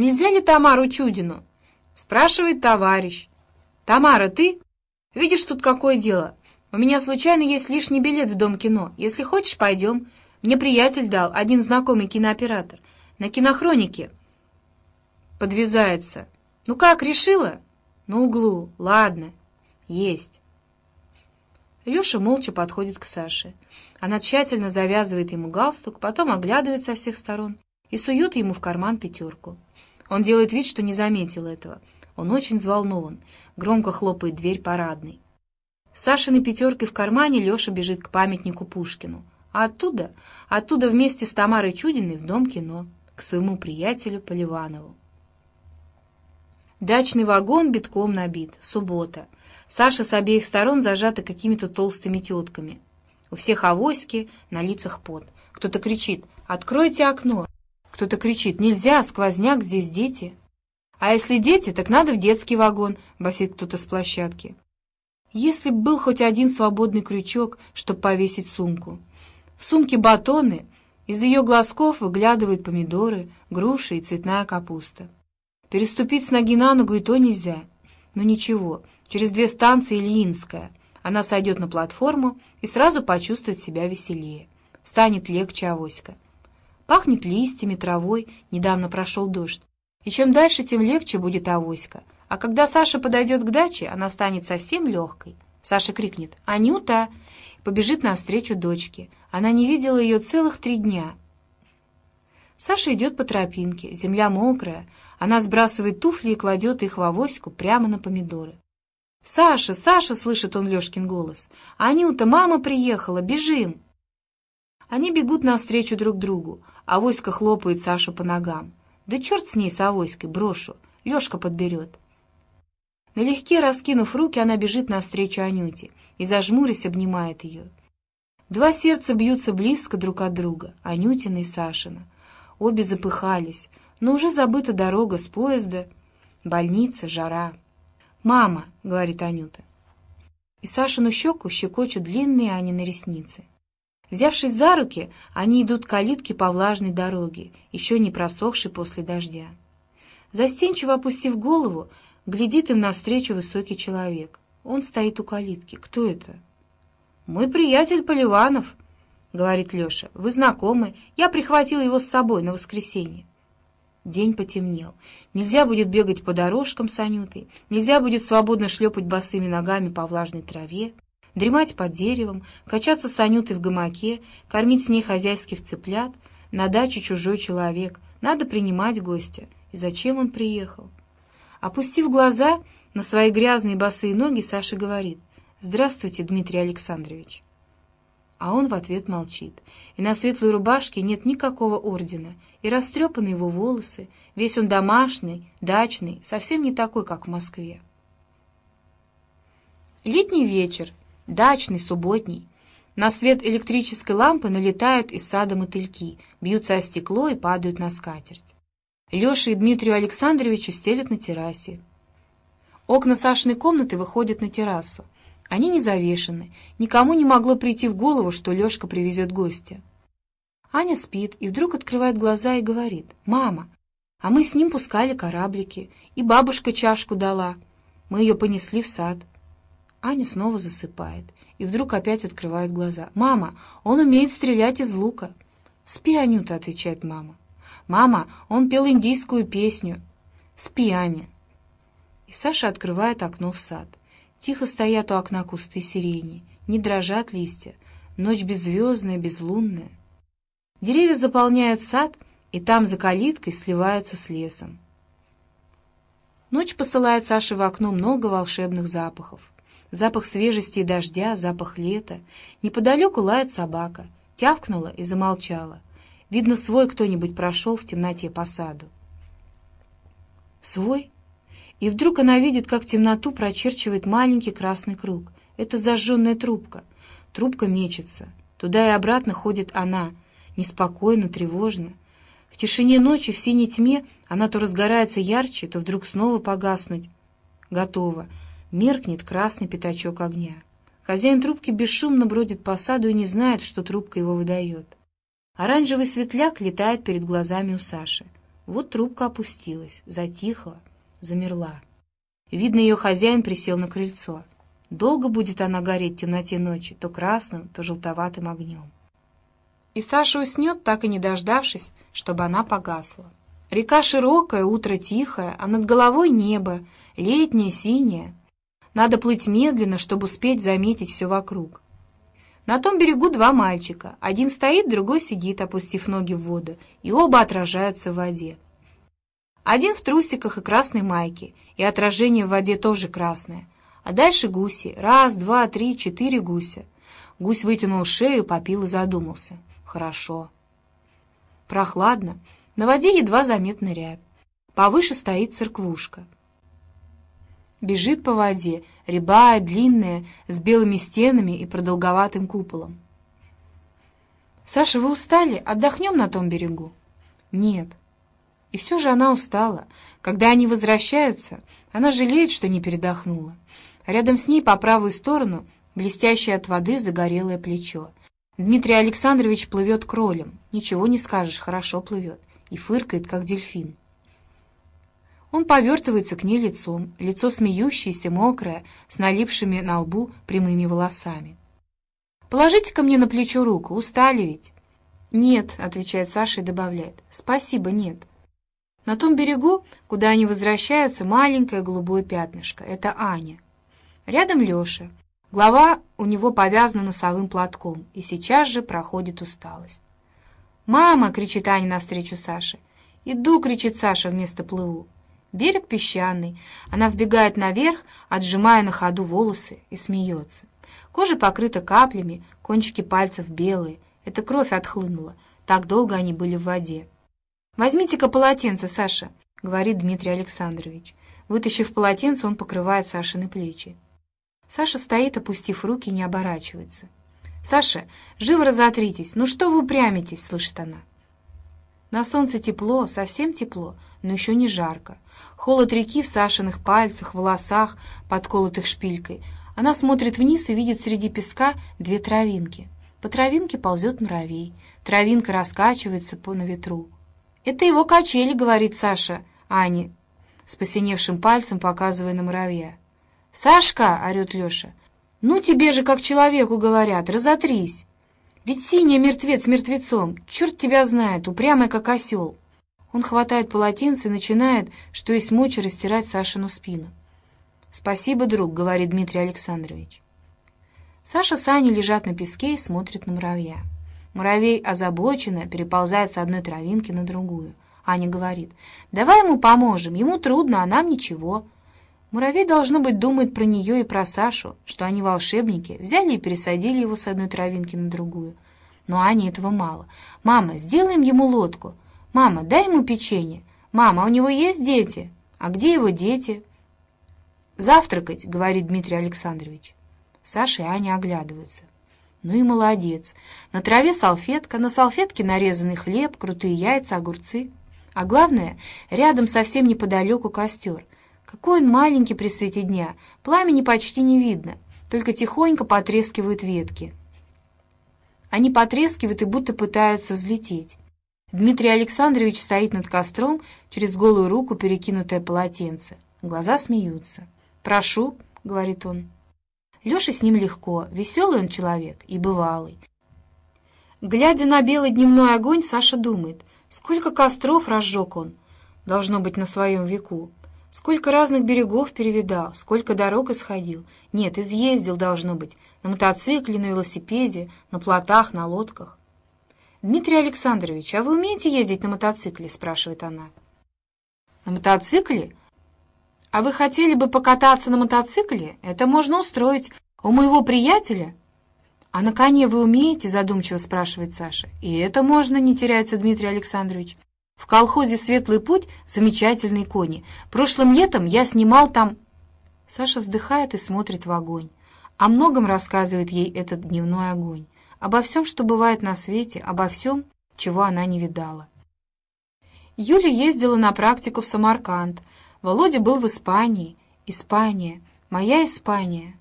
Нельзя ли Тамару Чудину?» Спрашивает товарищ. «Тамара, ты? Видишь, тут какое дело. У меня случайно есть лишний билет в Дом кино. Если хочешь, пойдем. Мне приятель дал, один знакомый кинооператор. На кинохронике. Подвязается. Ну как, решила? На углу. Ладно. Есть. Леша молча подходит к Саше. Она тщательно завязывает ему галстук, потом оглядывает со всех сторон и сует ему в карман пятерку. Он делает вид, что не заметил этого. Он очень взволнован, громко хлопает дверь парадной. С Сашиной пятеркой в кармане Леша бежит к памятнику Пушкину. А оттуда, оттуда вместе с Тамарой Чудиной в Дом кино, к своему приятелю Поливанову. Дачный вагон битком набит. Суббота. Саша с обеих сторон зажата какими-то толстыми тетками. У всех авоськи, на лицах пот. Кто-то кричит «Откройте окно!» Кто-то кричит «Нельзя, сквозняк, здесь дети!» «А если дети, так надо в детский вагон», — басит кто-то с площадки. Если б был хоть один свободный крючок, чтобы повесить сумку. В сумке батоны, из ее глазков выглядывают помидоры, груши и цветная капуста. Переступить с ноги на ногу и то нельзя. Но ничего, через две станции Ильинская. Она сойдет на платформу и сразу почувствует себя веселее. Станет легче авоська. Пахнет листьями, травой, недавно прошел дождь. И чем дальше, тем легче будет авоська. А когда Саша подойдет к даче, она станет совсем легкой. Саша крикнет «Анюта!» и побежит навстречу дочке. Она не видела ее целых три дня. Саша идет по тропинке, земля мокрая. Она сбрасывает туфли и кладет их в авоську прямо на помидоры. «Саша, Саша!» — слышит он Лешкин голос. «Анюта, мама приехала! Бежим!» Они бегут навстречу друг другу. Авоська хлопает Сашу по ногам. «Да черт с ней, с авоськой, брошу! Лешка подберет!» Налегке раскинув руки, она бежит навстречу Анюте и, зажмурясь, обнимает ее. Два сердца бьются близко друг от друга, Анютина и Сашина. Обе запыхались, но уже забыта дорога с поезда, больница, жара. «Мама!» — говорит Анюта. И Сашину щеку щекочут длинные Анины ресницы. Взявшись за руки, они идут к калитке по влажной дороге, еще не просохшей после дождя. Застенчиво опустив голову, глядит им навстречу высокий человек. Он стоит у калитки. Кто это? «Мой приятель Поливанов», — говорит Леша. «Вы знакомы. Я прихватил его с собой на воскресенье». День потемнел. Нельзя будет бегать по дорожкам с Анютой, нельзя будет свободно шлепать босыми ногами по влажной траве дремать под деревом, качаться с Анютой в гамаке, кормить с ней хозяйских цыплят. На даче чужой человек, надо принимать гостя. И зачем он приехал? Опустив глаза на свои грязные босые ноги, Саша говорит «Здравствуйте, Дмитрий Александрович». А он в ответ молчит. И на светлой рубашке нет никакого ордена, и растрепаны его волосы, весь он домашний, дачный, совсем не такой, как в Москве. Летний вечер, дачный, субботний. На свет электрической лампы налетают из сада мотыльки, бьются о стекло и падают на скатерть. Леша и Дмитрию Александровичу стелят на террасе. Окна Сашиной комнаты выходят на террасу. Они не завешены. Никому не могло прийти в голову, что Лешка привезет гостя. Аня спит и вдруг открывает глаза и говорит, «Мама, а мы с ним пускали кораблики, и бабушка чашку дала. Мы ее понесли в сад. Аня снова засыпает и вдруг опять открывает глаза. «Мама, он умеет стрелять из лука». «Спи, Анюта», — отвечает мама. «Мама, он пел индийскую песню». «Спи, Аня». И Саша открывает окно в сад. Тихо стоят у окна кусты сирени, не дрожат листья. Ночь беззвездная, безлунная. Деревья заполняют сад, и там за калиткой сливаются с лесом. Ночь посылает Саше в окно много волшебных запахов запах свежести и дождя, запах лета. Неподалеку лает собака, тявкнула и замолчала. Видно, свой кто-нибудь прошел в темноте по саду. Свой? И вдруг она видит, как темноту прочерчивает маленький красный круг. Это зажженная трубка. Трубка мечется. Туда и обратно ходит она, неспокойно, тревожно. В тишине ночи, в синей тьме, она то разгорается ярче, то вдруг снова погаснуть. Готово. Меркнет красный пятачок огня. Хозяин трубки бесшумно бродит по саду и не знает, что трубка его выдает. Оранжевый светляк летает перед глазами у Саши. Вот трубка опустилась, затихла, замерла. Видно, ее хозяин присел на крыльцо. Долго будет она гореть в темноте ночи, то красным, то желтоватым огнем. И Саша уснет, так и не дождавшись, чтобы она погасла. Река широкая, утро тихое, а над головой небо, летнее, синее. Надо плыть медленно, чтобы успеть заметить все вокруг. На том берегу два мальчика. Один стоит, другой сидит, опустив ноги в воду, и оба отражаются в воде. Один в трусиках и красной майке, и отражение в воде тоже красное. А дальше гуси. Раз, два, три, четыре гуся. Гусь вытянул шею, попил и задумался. Хорошо. Прохладно. На воде едва заметна рябь. Повыше стоит церквушка. Бежит по воде, рябая, длинная, с белыми стенами и продолговатым куполом. «Саша, вы устали? Отдохнем на том берегу?» «Нет». И все же она устала. Когда они возвращаются, она жалеет, что не передохнула. Рядом с ней по правую сторону блестящее от воды загорелое плечо. Дмитрий Александрович плывет кролем. Ничего не скажешь, хорошо плывет. И фыркает, как дельфин. Он повертывается к ней лицом, лицо смеющееся, мокрое, с налипшими на лбу прямыми волосами. «Положите-ка мне на плечо руку, устали ведь?» «Нет», — отвечает Саша и добавляет. «Спасибо, нет». На том берегу, куда они возвращаются, маленькое голубое пятнышко. Это Аня. Рядом Леша. Голова у него повязана носовым платком, и сейчас же проходит усталость. «Мама!» — кричит Аня навстречу Саше. «Иду!» — кричит Саша вместо плыву. Берег песчаный. Она вбегает наверх, отжимая на ходу волосы, и смеется. Кожа покрыта каплями, кончики пальцев белые. Это кровь отхлынула. Так долго они были в воде. «Возьмите-ка полотенце, Саша», — говорит Дмитрий Александрович. Вытащив полотенце, он покрывает Сашины плечи. Саша стоит, опустив руки, не оборачивается. «Саша, живо разотритесь! Ну что вы упрямитесь?» — слышит она. На солнце тепло, совсем тепло, но еще не жарко. Холод реки в Сашиных пальцах, волосах, подколотых шпилькой. Она смотрит вниз и видит среди песка две травинки. По травинке ползет муравей. Травинка раскачивается по на ветру. «Это его качели», — говорит Саша Ане, с посиневшим пальцем показывая на муравья. «Сашка!» — орет Леша. «Ну тебе же, как человеку говорят, разотрись! Ведь синий мертвец мертвецом, черт тебя знает, упрямый как осел!» Он хватает полотенце и начинает, что есть мочи, растирать Сашину спину. «Спасибо, друг», — говорит Дмитрий Александрович. Саша с Аней лежат на песке и смотрят на муравья. Муравей озабоченно переползает с одной травинки на другую. Аня говорит, «Давай ему поможем, ему трудно, а нам ничего». Муравей, должно быть, думает про нее и про Сашу, что они волшебники, взяли и пересадили его с одной травинки на другую. Но Ане этого мало. «Мама, сделаем ему лодку. Мама, дай ему печенье. Мама, а у него есть дети? А где его дети?» «Завтракать», — говорит Дмитрий Александрович. Саша и Аня оглядываются. Ну и молодец. На траве салфетка, на салфетке нарезанный хлеб, крутые яйца, огурцы. А главное, рядом совсем неподалеку костер. Какой он маленький при свете дня, пламени почти не видно, только тихонько потрескивают ветки. Они потрескивают и будто пытаются взлететь. Дмитрий Александрович стоит над костром, через голую руку перекинутое полотенце. Глаза смеются. «Прошу», — говорит он. Леша с ним легко, веселый он человек и бывалый. Глядя на белый дневной огонь, Саша думает, сколько костров разжег он, должно быть, на своем веку. Сколько разных берегов перевидал, сколько дорог исходил. Нет, изъездил, должно быть, на мотоцикле, на велосипеде, на плотах, на лодках. «Дмитрий Александрович, а вы умеете ездить на мотоцикле?» — спрашивает она. «На мотоцикле? А вы хотели бы покататься на мотоцикле? Это можно устроить у моего приятеля». «А на коне вы умеете?» — задумчиво спрашивает Саша. «И это можно», — не теряется Дмитрий Александрович. В колхозе «Светлый путь» замечательные кони. Прошлым летом я снимал там...» Саша вздыхает и смотрит в огонь. О многом рассказывает ей этот дневной огонь. Обо всем, что бывает на свете, обо всем, чего она не видала. Юля ездила на практику в Самарканд. Володя был в Испании. Испания. Моя Испания.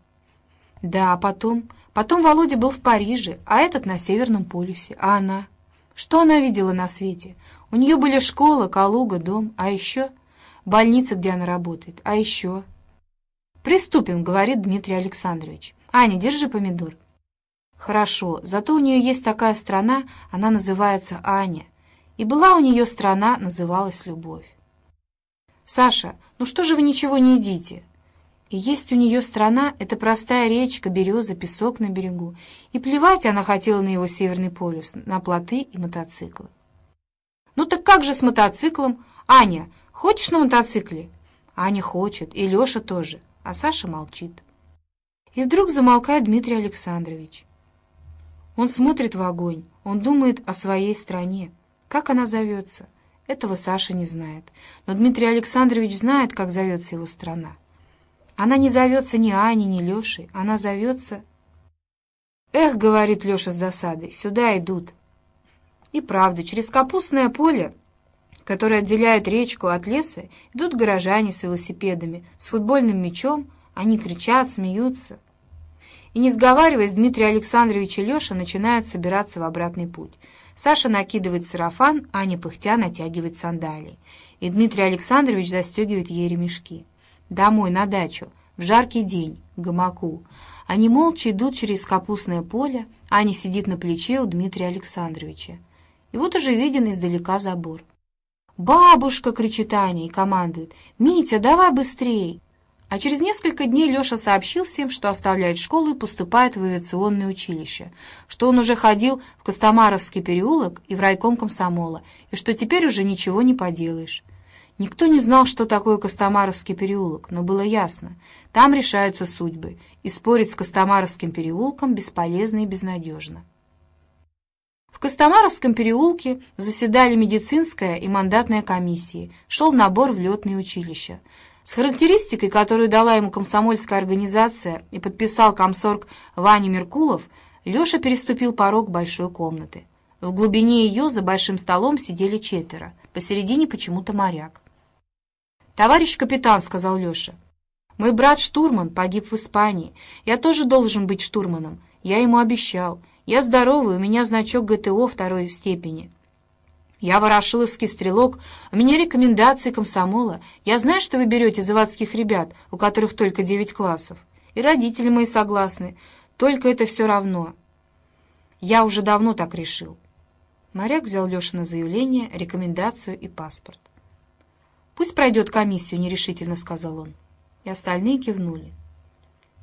Да, а потом... Потом Володя был в Париже, а этот на Северном полюсе. А она... Что она видела на свете? У нее были школа, Калуга, дом, а еще больница, где она работает, а еще... «Приступим», — говорит Дмитрий Александрович. «Аня, держи помидор». «Хорошо, зато у нее есть такая страна, она называется Аня. И была у нее страна, называлась Любовь». «Саша, ну что же вы ничего не едите?» И есть у нее страна — это простая речка, береза, песок на берегу. И плевать она хотела на его северный полюс, на плоты и мотоциклы. «Ну так как же с мотоциклом? Аня, хочешь на мотоцикле?» Аня хочет, и Леша тоже, а Саша молчит. И вдруг замолкает Дмитрий Александрович. Он смотрит в огонь, он думает о своей стране. Как она зовется? Этого Саша не знает. Но Дмитрий Александрович знает, как зовется его страна. Она не зовется ни Аней, ни Лешей, она зовется... «Эх», — говорит Леша с досадой, — «сюда идут». И правда, через капустное поле, которое отделяет речку от леса, идут горожане с велосипедами, с футбольным мячом, они кричат, смеются. И не сговариваясь, Дмитрий Александрович и Леша начинают собираться в обратный путь. Саша накидывает сарафан, Аня пыхтя натягивает сандалии. И Дмитрий Александрович застегивает ей ремешки. Домой, на дачу, в жаркий день, к гамаку. Они молча идут через капустное поле, Аня сидит на плече у Дмитрия Александровича. И вот уже виден издалека забор. «Бабушка!» — кричит Аня и командует. «Митя, давай быстрей!» А через несколько дней Леша сообщил всем, что оставляет школу и поступает в авиационное училище, что он уже ходил в Костомаровский переулок и в райком комсомола, и что теперь уже ничего не поделаешь. Никто не знал, что такое Костомаровский переулок, но было ясно. Там решаются судьбы, и спорить с Костомаровским переулком бесполезно и безнадежно. Костомаровском переулке заседали медицинская и мандатная комиссии, шел набор в летные училища. С характеристикой, которую дала ему комсомольская организация и подписал комсорг Ваня Меркулов, Леша переступил порог большой комнаты. В глубине ее за большим столом сидели четверо, посередине почему-то моряк. «Товарищ капитан», — сказал Леша, — «мой брат штурман погиб в Испании. Я тоже должен быть штурманом. Я ему обещал. Я здоровый, у меня значок ГТО второй степени». «Я ворошиловский стрелок, у меня рекомендации комсомола. Я знаю, что вы берете заводских ребят, у которых только девять классов. И родители мои согласны, только это все равно. Я уже давно так решил». Моряк взял Лешина заявление, рекомендацию и паспорт. «Пусть пройдет комиссию», — нерешительно сказал он. И остальные кивнули.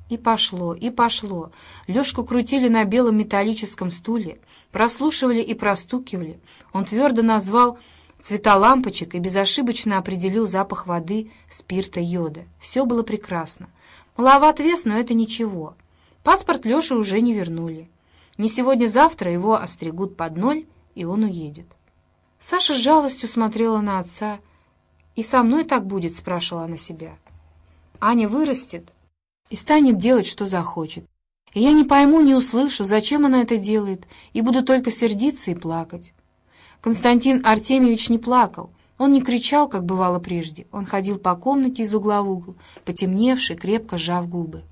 И пошло, и пошло. Лёшку крутили на белом металлическом стуле, прослушивали и простукивали. Он твердо назвал цвета лампочек и безошибочно определил запах воды, спирта, йода. Все было прекрасно. Маловат вес, но это ничего. Паспорт Лёше уже не вернули. Не сегодня-завтра его остригут под ноль, и он уедет. Саша с жалостью смотрела на отца, «И со мной так будет?» — спрашивала она себя. «Аня вырастет и станет делать, что захочет. И я не пойму, не услышу, зачем она это делает, и буду только сердиться и плакать». Константин Артемьевич не плакал, он не кричал, как бывало прежде. Он ходил по комнате из угла в угол, потемневший, крепко сжав губы.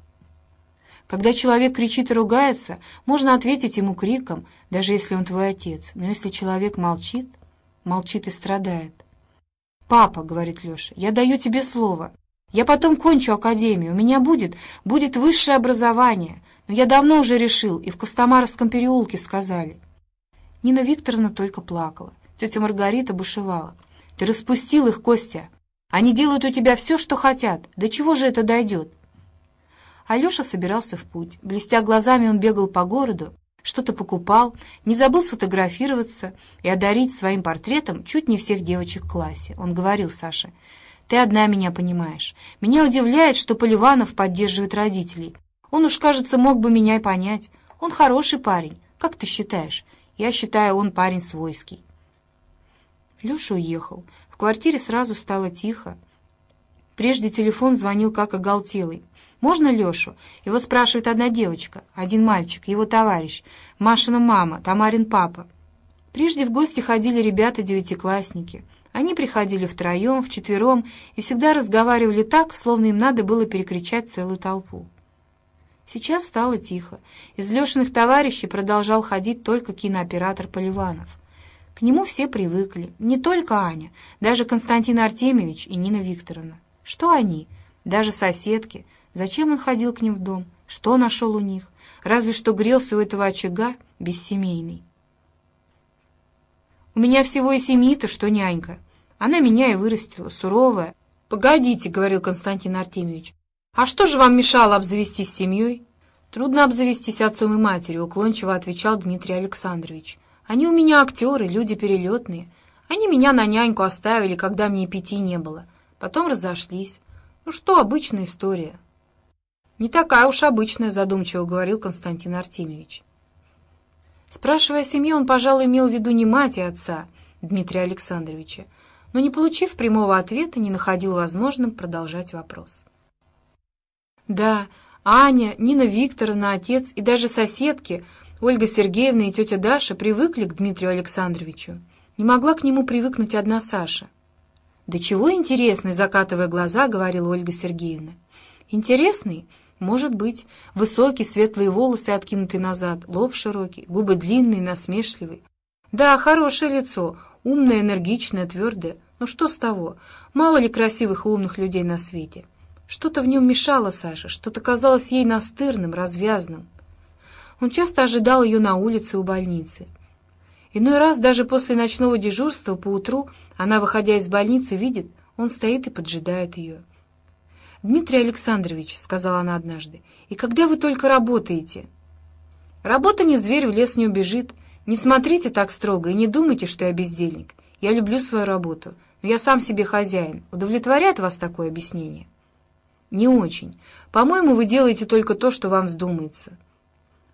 Когда человек кричит и ругается, можно ответить ему криком, даже если он твой отец. Но если человек молчит, молчит и страдает, «Папа», — говорит Леша, — «я даю тебе слово. Я потом кончу академию, у меня будет, будет высшее образование. Но я давно уже решил, и в Костомаровском переулке сказали». Нина Викторовна только плакала. Тетя Маргарита бушевала. «Ты распустил их, Костя. Они делают у тебя все, что хотят. До чего же это дойдет?» Алеша собирался в путь. Блестя глазами, он бегал по городу, что-то покупал, не забыл сфотографироваться и одарить своим портретом чуть не всех девочек в классе. Он говорил Саше, «Ты одна меня понимаешь. Меня удивляет, что Поливанов поддерживает родителей. Он уж, кажется, мог бы меня и понять. Он хороший парень. Как ты считаешь? Я считаю, он парень свойский». Леша уехал. В квартире сразу стало тихо. Прежде телефон звонил как оголтелый. «Можно Лешу?» Его спрашивает одна девочка, один мальчик, его товарищ, Машина мама, Тамарин папа. Прежде в гости ходили ребята-девятиклассники. Они приходили втроем, вчетвером и всегда разговаривали так, словно им надо было перекричать целую толпу. Сейчас стало тихо. Из Лешиных товарищей продолжал ходить только кинооператор Поливанов. К нему все привыкли, не только Аня, даже Константин Артемьевич и Нина Викторовна. Что они? Даже соседки. Зачем он ходил к ним в дом? Что нашел у них? Разве что грелся у этого очага бессемейный. У меня всего и семьи-то, что нянька. Она меня и вырастила, суровая. «Погодите», — говорил Константин Артемьевич, «а что же вам мешало обзавестись семьей?» «Трудно обзавестись отцом и матерью», — уклончиво отвечал Дмитрий Александрович. «Они у меня актеры, люди перелетные. Они меня на няньку оставили, когда мне и пяти не было. Потом разошлись. Ну что, обычная история». «Не такая уж обычная», — задумчиво говорил Константин Артемьевич. Спрашивая о семье, он, пожалуй, имел в виду не мать и отца Дмитрия Александровича, но, не получив прямого ответа, не находил возможным продолжать вопрос. Да, Аня, Нина Викторовна, отец и даже соседки, Ольга Сергеевна и тетя Даша привыкли к Дмитрию Александровичу. Не могла к нему привыкнуть одна Саша. «Да чего интересный?» — закатывая глаза, говорила Ольга Сергеевна. «Интересный?» Может быть, высокие светлые волосы откинуты назад, лоб широкий, губы длинные, насмешливые. Да, хорошее лицо, умное, энергичное, твердое. Но что с того? Мало ли красивых и умных людей на свете. Что-то в нем мешало Саше, что-то казалось ей настырным, развязным. Он часто ожидал ее на улице у больницы. Иной раз, даже после ночного дежурства поутру, она, выходя из больницы, видит, он стоит и поджидает ее. «Дмитрий Александрович», — сказала она однажды, — «и когда вы только работаете?» «Работа не зверь, в лес не убежит. Не смотрите так строго и не думайте, что я бездельник. Я люблю свою работу, но я сам себе хозяин. Удовлетворяет вас такое объяснение?» «Не очень. По-моему, вы делаете только то, что вам вздумается».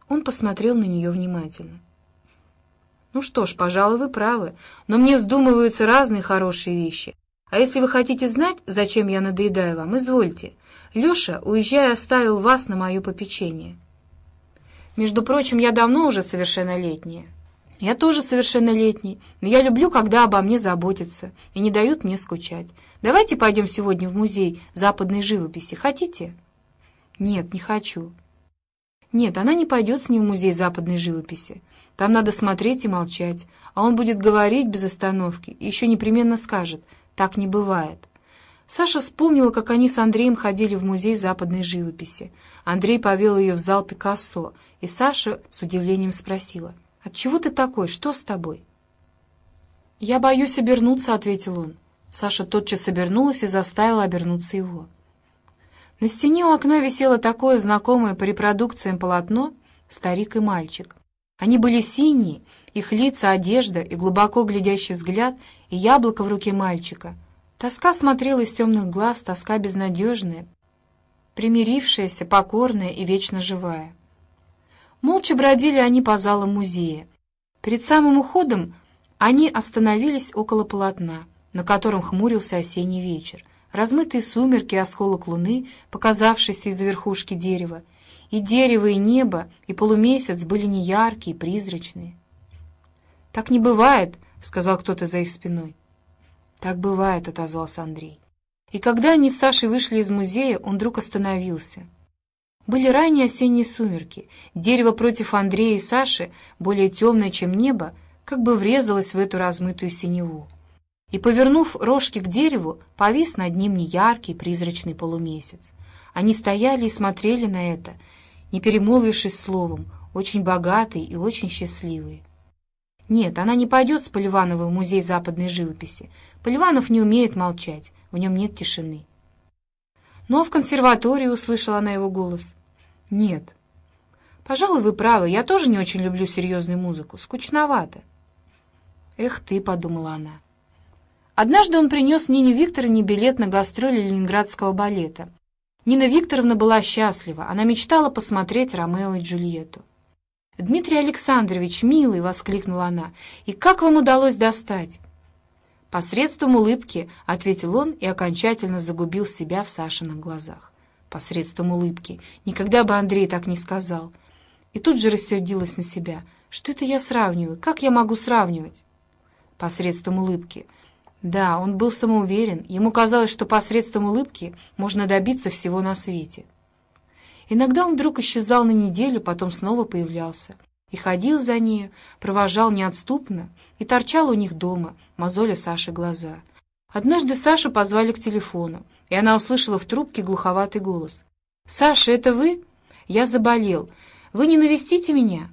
Он посмотрел на нее внимательно. «Ну что ж, пожалуй, вы правы, но мне вздумываются разные хорошие вещи. А если вы хотите знать, зачем я надоедаю вам, извольте. Леша, уезжая, оставил вас на мое попечение. Между прочим, я давно уже совершеннолетняя. Я тоже совершеннолетний, но я люблю, когда обо мне заботятся и не дают мне скучать. Давайте пойдем сегодня в музей западной живописи. Хотите? Нет, не хочу. Нет, она не пойдет с ним в музей западной живописи. Там надо смотреть и молчать, а он будет говорить без остановки и еще непременно скажет — так не бывает. Саша вспомнила, как они с Андреем ходили в музей западной живописи. Андрей повел ее в зал Пикассо, и Саша с удивлением спросила, «Отчего ты такой? Что с тобой?» «Я боюсь обернуться», — ответил он. Саша тотчас обернулась и заставила обернуться его. На стене у окна висело такое знакомое по репродукциям полотно «Старик и мальчик». Они были синие, их лица, одежда и глубоко глядящий взгляд, и яблоко в руке мальчика. Тоска смотрела из темных глаз, тоска безнадежная, примирившаяся, покорная и вечно живая. Молча бродили они по залам музея. Перед самым уходом они остановились около полотна, на котором хмурился осенний вечер. Размытые сумерки, осколок луны, показавшийся из верхушки дерева, и дерево, и небо, и полумесяц были неяркие, призрачные. «Так не бывает», — сказал кто-то за их спиной. «Так бывает», — отозвался Андрей. И когда они с Сашей вышли из музея, он вдруг остановился. Были ранние осенние сумерки. Дерево против Андрея и Саши, более темное, чем небо, как бы врезалось в эту размытую синеву. И, повернув рожки к дереву, повис над ним неяркий призрачный полумесяц. Они стояли и смотрели на это, не перемолвившись словом, очень богатый и очень счастливый. Нет, она не пойдет с Поливановой в музей западной живописи. Поливанов не умеет молчать, в нем нет тишины. Ну а в консерватории услышала она его голос. Нет. Пожалуй, вы правы, я тоже не очень люблю серьезную музыку, скучновато. Эх ты, подумала она. Однажды он принес Нине Викторовне билет на гастроли ленинградского балета. Нина Викторовна была счастлива, она мечтала посмотреть Ромео и Джульетту. «Дмитрий Александрович, милый!» — воскликнула она. «И как вам удалось достать?» «Посредством улыбки», — ответил он и окончательно загубил себя в Сашиных глазах. «Посредством улыбки. Никогда бы Андрей так не сказал». И тут же рассердилась на себя. «Что это я сравниваю? Как я могу сравнивать?» «Посредством улыбки». Да, он был самоуверен, ему казалось, что посредством улыбки можно добиться всего на свете. Иногда он вдруг исчезал на неделю, потом снова появлялся. и ходил за нею, провожал неотступно и торчал у них дома, мозоля Саше глаза. Однажды Сашу позвали к телефону, и она услышала в трубке глуховатый голос. «Саша, это вы? Я заболел. Вы не навестите меня?»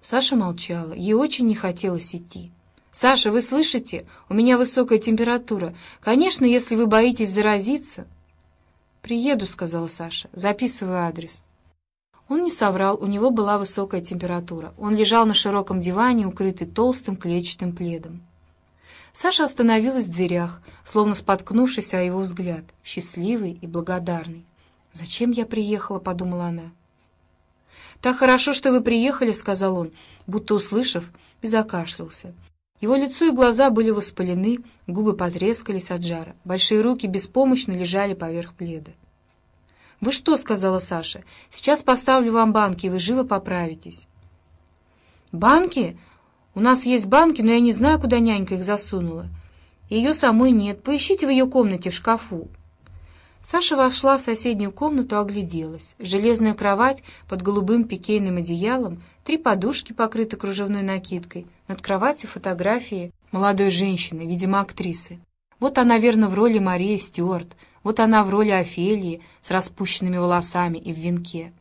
Саша молчала, ей очень не хотелось идти. «Саша, вы слышите? У меня высокая температура. Конечно, если вы боитесь заразиться...» «Приеду», — сказала Саша, — «записываю адрес». Он не соврал, у него была высокая температура. Он лежал на широком диване, укрытый толстым клетчатым пледом. Саша остановилась в дверях, словно споткнувшись о его взгляд, счастливый и благодарный. «Зачем я приехала?» — подумала она. «Так хорошо, что вы приехали», — сказал он, будто услышав, и закашлялся. Его лицо и глаза были воспалены, губы потрескались от жара, большие руки беспомощно лежали поверх пледа. «Вы что?» — сказала Саша. «Сейчас поставлю вам банки, и вы живо поправитесь». «Банки? У нас есть банки, но я не знаю, куда нянька их засунула. Ее самой нет. Поищите в ее комнате в шкафу». Саша вошла в соседнюю комнату, огляделась. Железная кровать под голубым пикейным одеялом, три подушки покрыты кружевной накидкой, над кроватью фотографии молодой женщины, видимо, актрисы. Вот она, верно, в роли Марии Стюарт, вот она в роли Офелии с распущенными волосами и в венке.